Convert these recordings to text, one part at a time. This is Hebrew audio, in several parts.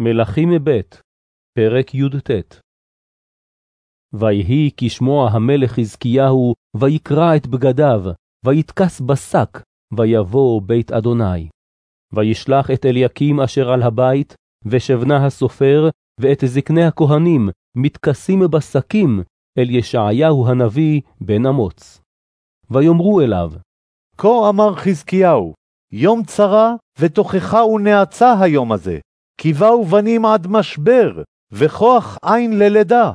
מלכים ב', פרק י"ט ויהי כשמוע המלך חזקיהו, ויקרע את בגדיו, ויתכס בשק, ויבוא בית אדוני. וישלח את אליקים אשר על הבית, ושבנה הסופר, ואת זקני הכהנים, מתכסים בשקים, אל ישעיהו הנביא בן אמוץ. ויאמרו אליו, כה אמר חזקיהו, יום צרה ותוכחה ונאצה היום הזה, כי באו בנים עד משבר, וכוח אין ללידה.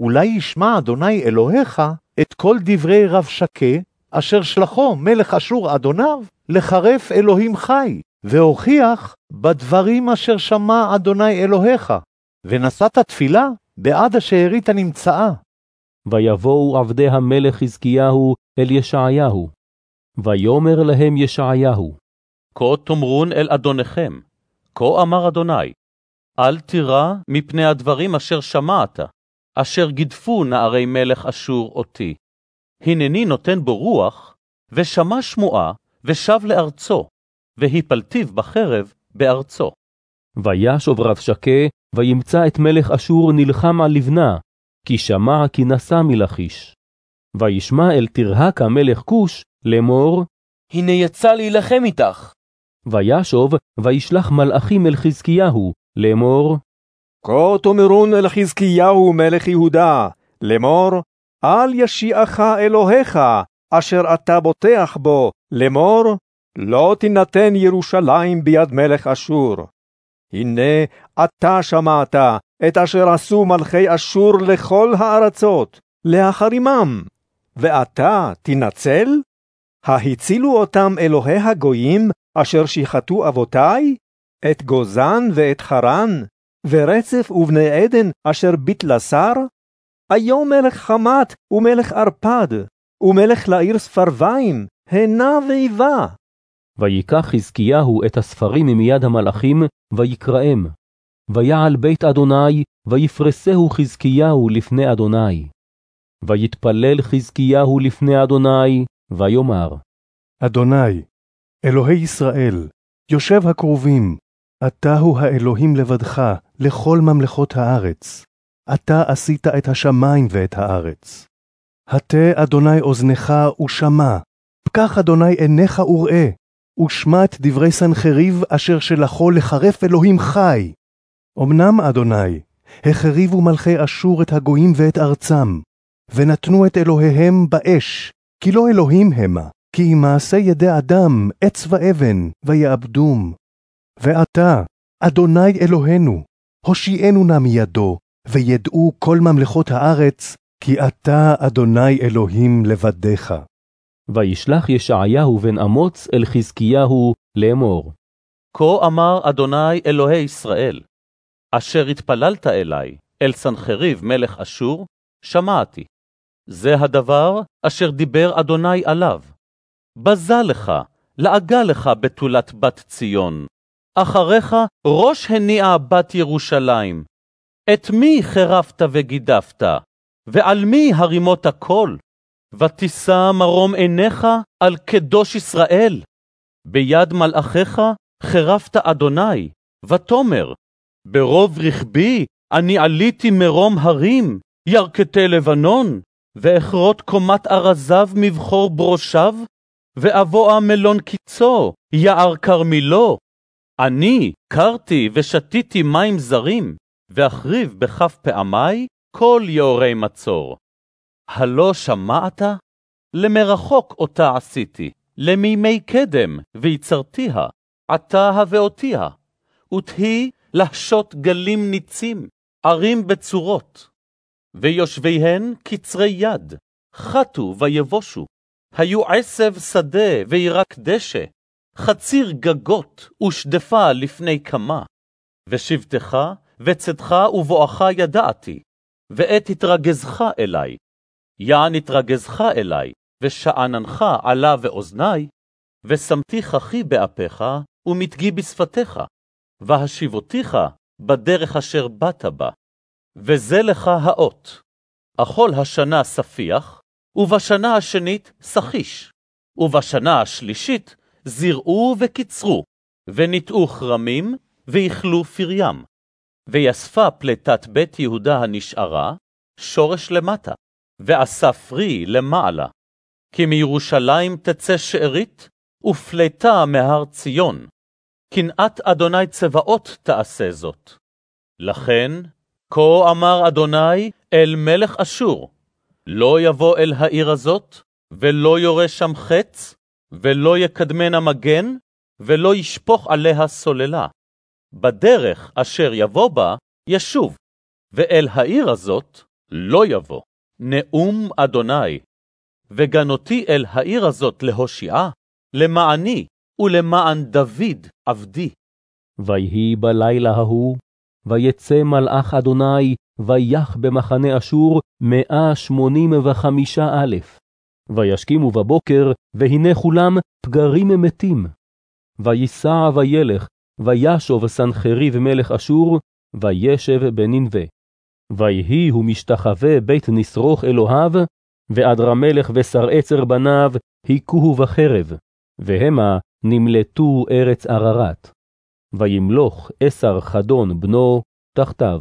אולי ישמע אדוני אלוהיך את כל דברי רב שקה, אשר שלחו מלך אשור אדוניו, לחרף אלוהים חי, והוכיח בדברים אשר שמע אדוני אלוהיך, ונשאת תפילה בעד השארית הנמצאה. ויבואו עבדי המלך חזקיהו אל ישעיהו. ויאמר להם ישעיהו, כה תאמרון אל אדוניכם, כה אמר אדוני, אל תירא מפני הדברים אשר שמעת, אשר גידפו נערי מלך אשור אותי. הנני נותן בו רוח, ושמע שמועה, ושב לארצו, והפלתיו בחרב בארצו. וישוב רב שקה, וימצא את מלך אשור נלחם על לבנה, כי שמע כי נסע מלכיש. וישמע אל תרהק המלך כוש לאמור, הנה יצא להילחם איתך. וישוב, וישלח מלאכים אל חזקיהו, לאמור, כה תאמרון אל חזקיהו מלך יהודה, לאמור, אל ישיעך אלוהיך, אשר אתה בוטח בו, לאמור, לא תינתן ירושלים ביד מלך אשור. הנה אתה שמעת את אשר עשו מלכי אשור לכל הארצות, להחרימם, ואתה תנצל? ההצילו אותם אלוהי הגויים אשר שיחתו אבותי? את גוזן ואת חרן? ורצף ובני עדן אשר ביטלסר? היום מלך חמת ומלך ערפד, ומלך לעיר ספרביים, הנה ואיבה. ויקח חזקיהו את הספרים מיד המלאכים, ויקראם. ויעל בית אדוני, ויפרסהו חזקיהו לפני אדוני. ויתפלל חזקיהו לפני אדוני, ויאמר, אדוני, אלוהי ישראל, יושב הקרובים, אתה הוא האלוהים לבדך לכל ממלכות הארץ. אתה עשית את השמיים ואת הארץ. הטה אדוני אוזנך ושמע, פקח אדוני עיניך וראה, ושמע את דברי סנחריב אשר שלחו לחרף אלוהים חי. אמנם, אדוני, החריבו מלכי אשור את הגויים ואת ארצם, ונתנו את אלוהיהם באש, כי לא אלוהים המה, כי אם מעשה ידי אדם עץ ואבן, ויעבדום. ועתה, אדוני אלוהינו, הושיענו נא מידו, וידעו כל ממלכות הארץ, כי אתה, אדוני אלוהים לבדיך. וישלח ישעיהו בן אמוץ אל חזקיהו לאמור. כה אמר אדוני אלוהי ישראל, אשר התפללת אלי, אל סנחריב מלך אשור, שמעתי. זה הדבר אשר דיבר אדוני עליו. בזה לך, לעגה לך בתולת בת ציון. אחריך ראש הניעה בת ירושלים. את מי חרפת וגידפת? ועל מי הרימות קול? ותישא מרום עיניך על קדוש ישראל. ביד מלאכיך חרפת אדוני, ותאמר, ברוב רכבי אני עליתי מרום הרים, ירכתי לבנון, ואכרות קומת ארזיו מבחור ברושיו, ואבואה מלון קיצו, יער כרמילו. אני קרתי ושתיתי מים זרים, ואחריב בכף פעמי כל יאורי מצור. הלא שמעת? למרחוק אותה עשיתי, למימי קדם, ויצרתיה, עתה הבאותיה, ותהי לחשות גלים ניצים, ערים בצורות. ויושביהן קצרי יד, חטו ויבושו, היו עשב שדה וירק דשא, חציר גגות ושדפה לפני כמה. ושבתך וצאתך ובואך ידעתי, ואת התרגזך אלי. יען התרגזך אלי, ושאננך עלה ואוזני, ושמתי כחי באפיך, ומתגי בשפתיך, והשיבותיך בדרך אשר באת בה. וזה לך האות. אכול השנה ספיח, ובשנה השנית סחיש, ובשנה השלישית זרעו וקיצרו, וניטעו כרמים, ואכלו פריים. ויספה פלטת בית יהודה הנשארה, שורש למטה, ועשה פרי למעלה. כי מירושלים תצא שארית, ופלטה מהר ציון. קנאת אדוני צבאות תעשה זאת. לכן, כה אמר אדוני אל מלך אשור, לא יבוא אל העיר הזאת, ולא יורה שם חץ, ולא יקדמנה מגן, ולא ישפוך עליה סוללה. בדרך אשר יבוא בה, ישוב, ואל העיר הזאת לא יבוא. נאום אדוני. וגנותי אל העיר הזאת להושיעה, למעני ולמען דוד עבדי. ויהי בלילה ההוא, ויצא מלאך אדוני, ויח במחנה אשור מאה שמונים וחמישה אלף. וישכימו בבוקר, והנה כולם פגרים מתים. ויסע וילך, וישוב סנחריב מלך אשור, וישב בננבה. ויהי הוא משתחווה בית נשרוך אלוהיו, ואדרמלך ושר עצר בניו היכוהו בחרב, והמה נמלטו ארץ עררת. וימלוך אסר חדון בנו תחתיו.